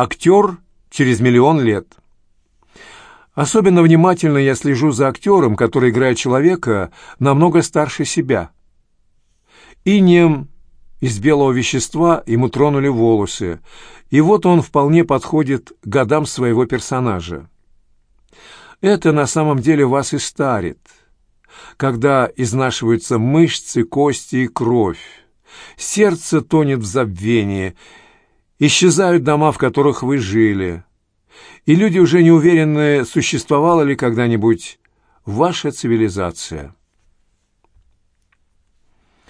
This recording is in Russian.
Актер через миллион лет. Особенно внимательно я слежу за актером, который играет человека намного старше себя. Инеем из белого вещества ему тронули волосы, и вот он вполне подходит годам своего персонажа. Это на самом деле вас и старит, когда изнашиваются мышцы, кости и кровь. Сердце тонет в забвении, исчезают дома, в которых вы жили, и люди уже не уверены, существовала ли когда-нибудь ваша цивилизация.